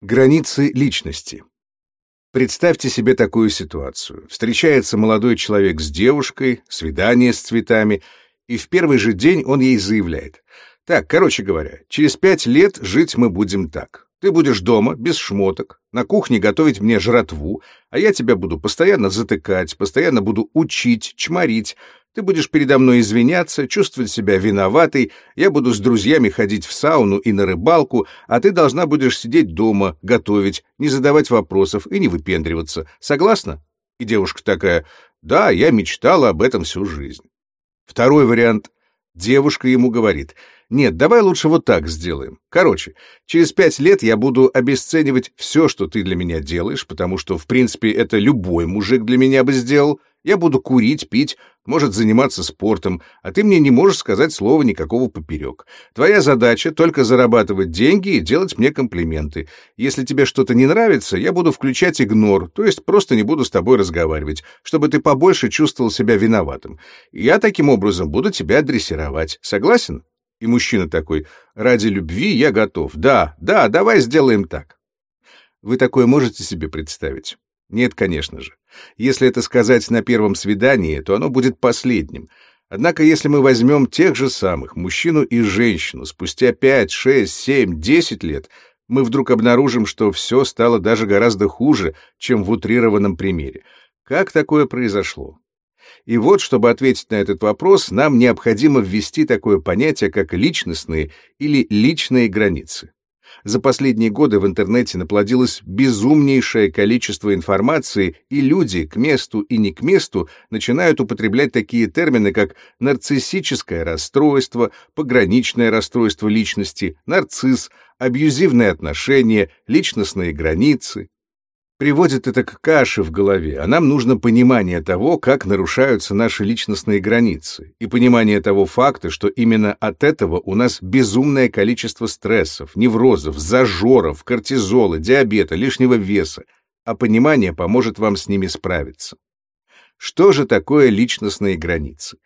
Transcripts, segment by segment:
Границы личности. Представьте себе такую ситуацию. Встречается молодой человек с девушкой, свидание с цветами, и в первый же день он ей заявляет. Так, короче говоря, через пять лет жить мы будем так. Ты будешь дома, без шмоток, на кухне готовить мне жратву, а я тебя буду постоянно затыкать, постоянно буду учить, чморить, ты будешь передо мной извиняться, чувствовать себя виноватой, я буду с друзьями ходить в сауну и на рыбалку, а ты должна будешь сидеть дома, готовить, не задавать вопросов и не выпендриваться. Согласна? И девушка такая, да, я мечтала об этом всю жизнь. Второй вариант. Девушка ему говорит, нет, давай лучше вот так сделаем. Короче, через пять лет я буду обесценивать все, что ты для меня делаешь, потому что, в принципе, это любой мужик для меня бы сделал, я буду курить, пить, может заниматься спортом, а ты мне не можешь сказать слова никакого поперек. Твоя задача — только зарабатывать деньги и делать мне комплименты. Если тебе что-то не нравится, я буду включать игнор, то есть просто не буду с тобой разговаривать, чтобы ты побольше чувствовал себя виноватым. Я таким образом буду тебя дрессировать. Согласен? И мужчина такой, ради любви я готов. Да, да, давай сделаем так. Вы такое можете себе представить? Нет, конечно же. Если это сказать на первом свидании, то оно будет последним. Однако, если мы возьмем тех же самых, мужчину и женщину, спустя 5, 6, 7, 10 лет, мы вдруг обнаружим, что все стало даже гораздо хуже, чем в утрированном примере. Как такое произошло? И вот, чтобы ответить на этот вопрос, нам необходимо ввести такое понятие, как личностные или личные границы. За последние годы в интернете наплодилось безумнейшее количество информации, и люди к месту и не к месту начинают употреблять такие термины, как нарциссическое расстройство, пограничное расстройство личности, нарцисс, абьюзивные отношения, личностные границы. Приводит это к каше в голове, а нам нужно понимание того, как нарушаются наши личностные границы, и понимание того факта, что именно от этого у нас безумное количество стрессов, неврозов, зажоров, кортизола, диабета, лишнего веса, а понимание поможет вам с ними справиться. Что же такое личностные границы?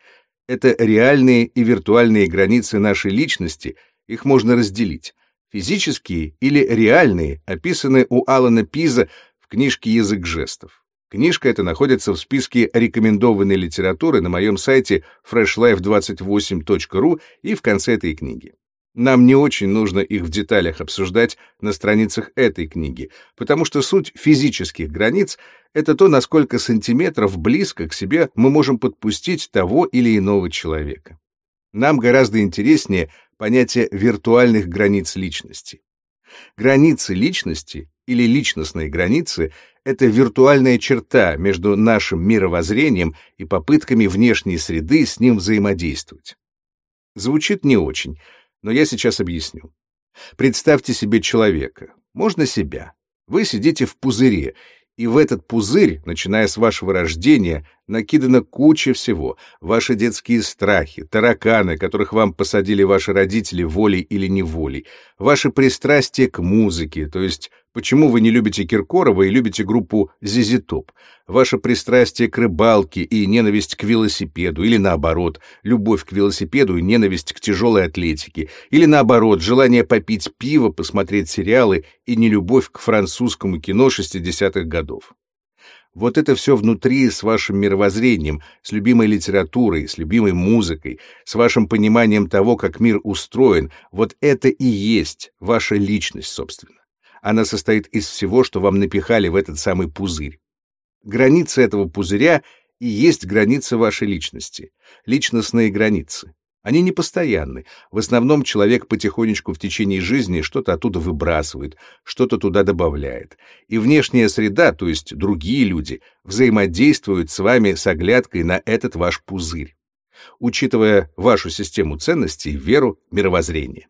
Это реальные и виртуальные границы нашей личности, их можно разделить. Физические или реальные описаны у Алана Пиза книжки «Язык жестов». Книжка эта находится в списке рекомендованной литературы на моем сайте freshlife28.ru и в конце этой книги. Нам не очень нужно их в деталях обсуждать на страницах этой книги, потому что суть физических границ — это то, насколько сантиметров близко к себе мы можем подпустить того или иного человека. Нам гораздо интереснее понятие виртуальных границ личности. Границы личности или личностные границы — это виртуальная черта между нашим мировоззрением и попытками внешней среды с ним взаимодействовать. Звучит не очень, но я сейчас объясню. Представьте себе человека, можно себя. Вы сидите в пузыре, и в этот пузырь, начиная с вашего рождения, накидана куча всего. Ваши детские страхи, тараканы, которых вам посадили ваши родители волей или неволей, ваши пристрастия к музыке, то есть Почему вы не любите Киркорова и любите группу Top? Ваше пристрастие к рыбалке и ненависть к велосипеду, или наоборот, любовь к велосипеду и ненависть к тяжелой атлетике, или наоборот, желание попить пиво, посмотреть сериалы и нелюбовь к французскому кино 60-х годов. Вот это все внутри с вашим мировоззрением, с любимой литературой, с любимой музыкой, с вашим пониманием того, как мир устроен, вот это и есть ваша личность, собственно. Она состоит из всего, что вам напихали в этот самый пузырь. Границы этого пузыря и есть границы вашей личности, личностные границы. Они не постоянны. В основном человек потихонечку в течение жизни что-то оттуда выбрасывает, что-то туда добавляет. И внешняя среда, то есть другие люди, взаимодействуют с вами с оглядкой на этот ваш пузырь, учитывая вашу систему ценностей, веру, мировоззрение.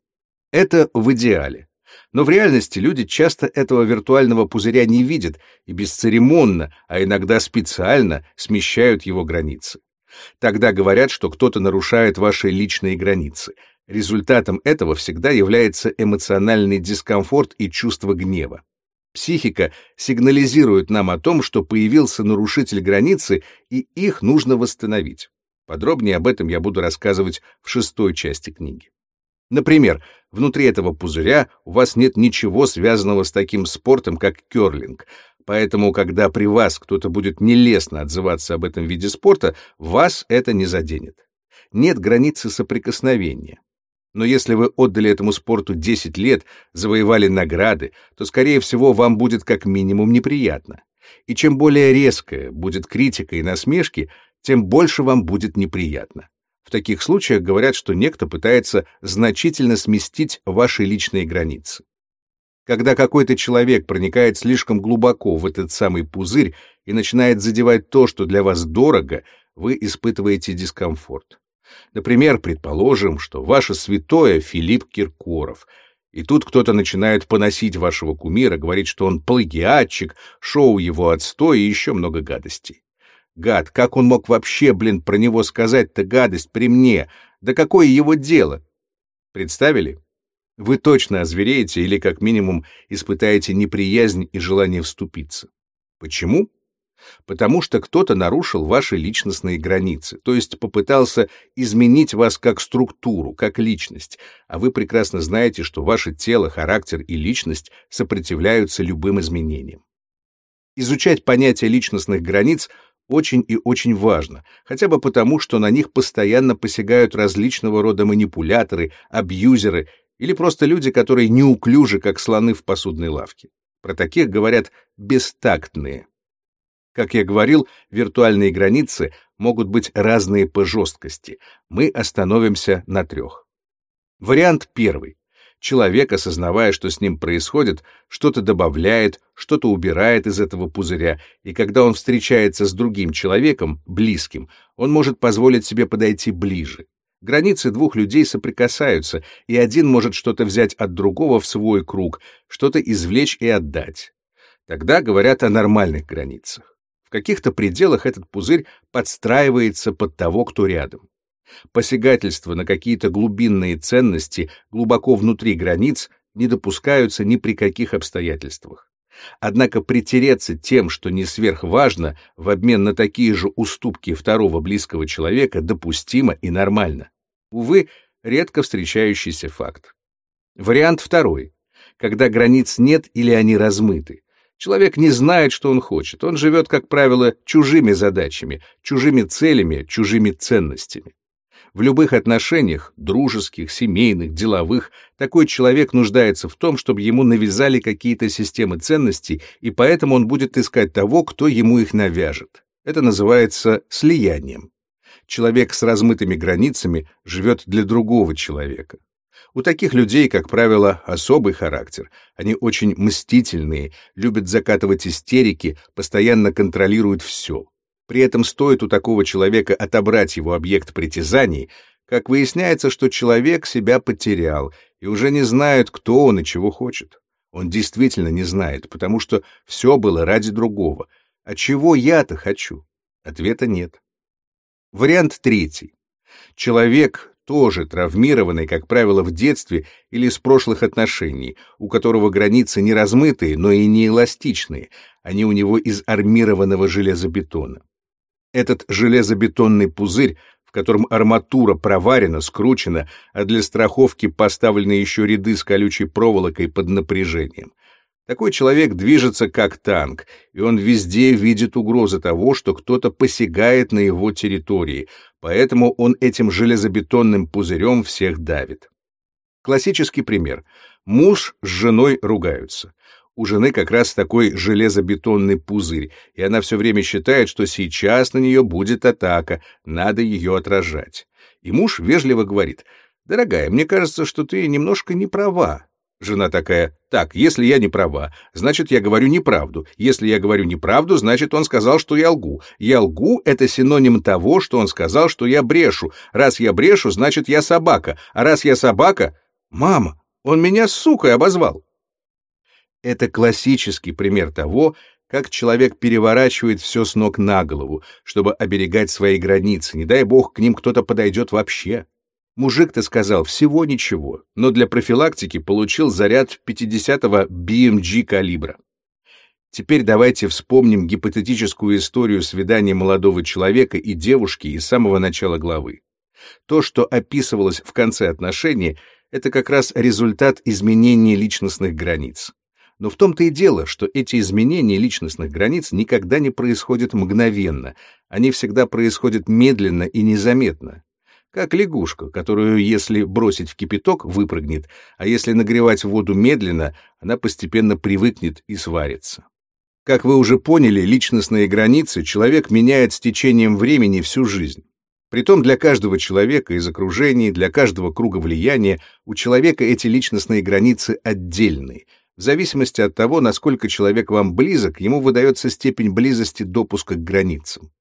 Это в идеале. Но в реальности люди часто этого виртуального пузыря не видят и бесцеремонно, а иногда специально смещают его границы. Тогда говорят, что кто-то нарушает ваши личные границы. Результатом этого всегда является эмоциональный дискомфорт и чувство гнева. Психика сигнализирует нам о том, что появился нарушитель границы, и их нужно восстановить. Подробнее об этом я буду рассказывать в шестой части книги. Например, внутри этого пузыря у вас нет ничего связанного с таким спортом, как керлинг, поэтому, когда при вас кто-то будет нелестно отзываться об этом виде спорта, вас это не заденет. Нет границы соприкосновения. Но если вы отдали этому спорту 10 лет, завоевали награды, то, скорее всего, вам будет как минимум неприятно. И чем более резкая будет критика и насмешки, тем больше вам будет неприятно. В таких случаях говорят, что некто пытается значительно сместить ваши личные границы. Когда какой-то человек проникает слишком глубоко в этот самый пузырь и начинает задевать то, что для вас дорого, вы испытываете дискомфорт. Например, предположим, что ваше святое Филипп Киркоров, и тут кто-то начинает поносить вашего кумира, говорить, что он плагиатчик, шоу его отстой и еще много гадостей. Гад, как он мог вообще, блин, про него сказать-то гадость при мне? Да какое его дело? Представили? Вы точно озвереете или, как минимум, испытаете неприязнь и желание вступиться. Почему? потому что кто-то нарушил ваши личностные границы, то есть попытался изменить вас как структуру, как личность, а вы прекрасно знаете, что ваше тело, характер и личность сопротивляются любым изменениям. Изучать понятие личностных границ очень и очень важно, хотя бы потому, что на них постоянно посягают различного рода манипуляторы, абьюзеры или просто люди, которые неуклюжи, как слоны в посудной лавке. Про таких говорят бестактные. Как я говорил, виртуальные границы могут быть разные по жесткости. Мы остановимся на трех. Вариант первый. Человек, осознавая, что с ним происходит, что-то добавляет, что-то убирает из этого пузыря, и когда он встречается с другим человеком, близким, он может позволить себе подойти ближе. Границы двух людей соприкасаются, и один может что-то взять от другого в свой круг, что-то извлечь и отдать. Тогда говорят о нормальных границах каких-то пределах этот пузырь подстраивается под того, кто рядом. Посягательства на какие-то глубинные ценности глубоко внутри границ не допускаются ни при каких обстоятельствах. Однако притереться тем, что не сверхважно, в обмен на такие же уступки второго близкого человека допустимо и нормально. Увы, редко встречающийся факт. Вариант второй. Когда границ нет или они размыты. Человек не знает, что он хочет. Он живет, как правило, чужими задачами, чужими целями, чужими ценностями. В любых отношениях, дружеских, семейных, деловых, такой человек нуждается в том, чтобы ему навязали какие-то системы ценностей, и поэтому он будет искать того, кто ему их навяжет. Это называется слиянием. Человек с размытыми границами живет для другого человека. У таких людей, как правило, особый характер. Они очень мстительные, любят закатывать истерики, постоянно контролируют все. При этом стоит у такого человека отобрать его объект притязаний, как выясняется, что человек себя потерял и уже не знает, кто он и чего хочет. Он действительно не знает, потому что все было ради другого. А чего я-то хочу? Ответа нет. Вариант третий. Человек, тоже травмированный, как правило, в детстве или с прошлых отношений, у которого границы не размытые, но и не эластичные, они у него из армированного железобетона. Этот железобетонный пузырь, в котором арматура проварена, скручена, а для страховки поставлены еще ряды с колючей проволокой под напряжением. Такой человек движется как танк, и он везде видит угрозы того, что кто-то посягает на его территории, поэтому он этим железобетонным пузырем всех давит. Классический пример. Муж с женой ругаются. У жены как раз такой железобетонный пузырь, и она все время считает, что сейчас на нее будет атака, надо ее отражать. И муж вежливо говорит, «Дорогая, мне кажется, что ты немножко не права. Жена такая, так, если я не права, значит, я говорю неправду. Если я говорю неправду, значит, он сказал, что я лгу. Я лгу — это синоним того, что он сказал, что я брешу. Раз я брешу, значит, я собака. А раз я собака... Мама, он меня сукой обозвал. Это классический пример того, как человек переворачивает все с ног на голову, чтобы оберегать свои границы. Не дай бог, к ним кто-то подойдет вообще. Мужик-то сказал всего ничего, но для профилактики получил заряд 50-го BMG калибра. Теперь давайте вспомним гипотетическую историю свидания молодого человека и девушки из самого начала главы. То, что описывалось в конце отношений, Это как раз результат изменения личностных границ. Но в том-то и дело, что эти изменения личностных границ никогда не происходят мгновенно, они всегда происходят медленно и незаметно. Как лягушка, которую, если бросить в кипяток, выпрыгнет, а если нагревать воду медленно, она постепенно привыкнет и сварится. Как вы уже поняли, личностные границы человек меняет с течением времени всю жизнь. Притом для каждого человека из окружения, для каждого круга влияния у человека эти личностные границы отдельные — в зависимости от того, насколько человек вам близок, ему выдается степень близости допуска к границам.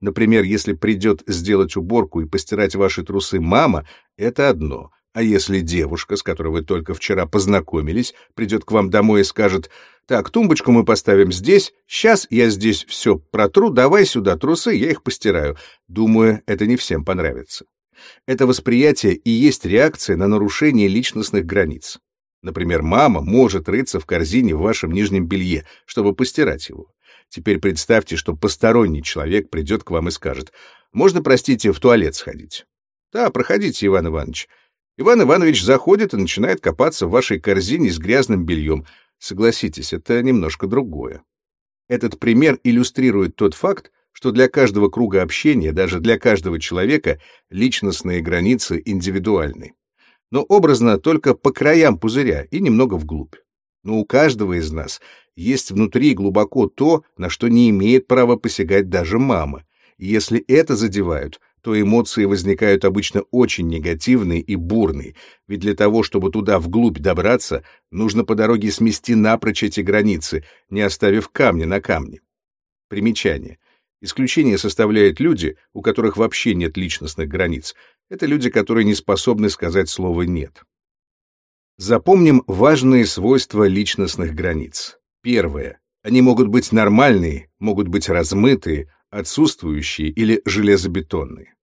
Например, если придет сделать уборку и постирать ваши трусы мама, это одно. А если девушка, с которой вы только вчера познакомились, придет к вам домой и скажет, «Так, тумбочку мы поставим здесь, сейчас я здесь все протру, давай сюда трусы, я их постираю». Думаю, это не всем понравится. Это восприятие и есть реакция на нарушение личностных границ. Например, мама может рыться в корзине в вашем нижнем белье, чтобы постирать его. Теперь представьте, что посторонний человек придет к вам и скажет, «Можно, простите, в туалет сходить?» «Да, проходите, Иван Иванович». Иван Иванович заходит и начинает копаться в вашей корзине с грязным бельем. Согласитесь, это немножко другое. Этот пример иллюстрирует тот факт, что для каждого круга общения, даже для каждого человека, личностные границы индивидуальны но образно только по краям пузыря и немного вглубь. Но у каждого из нас есть внутри глубоко то, на что не имеет права посягать даже мама. И если это задевают, то эмоции возникают обычно очень негативные и бурные, ведь для того, чтобы туда вглубь добраться, нужно по дороге смести напрочь эти границы, не оставив камня на камне. Примечание. Исключение составляют люди, у которых вообще нет личностных границ, это люди, которые не способны сказать слово «нет». Запомним важные свойства личностных границ. Первое. Они могут быть нормальные, могут быть размытые, отсутствующие или железобетонные.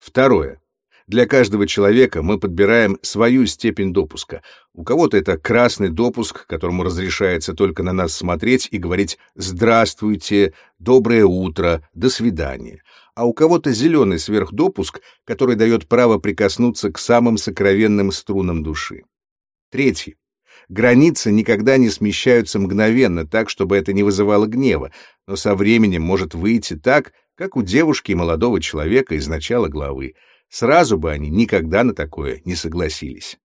Второе. Для каждого человека мы подбираем свою степень допуска. У кого-то это красный допуск, которому разрешается только на нас смотреть и говорить «здравствуйте», «доброе утро», «до свидания» а у кого-то зеленый сверхдопуск, который дает право прикоснуться к самым сокровенным струнам души. Третье. Границы никогда не смещаются мгновенно так, чтобы это не вызывало гнева, но со временем может выйти так, как у девушки и молодого человека из начала главы. Сразу бы они никогда на такое не согласились.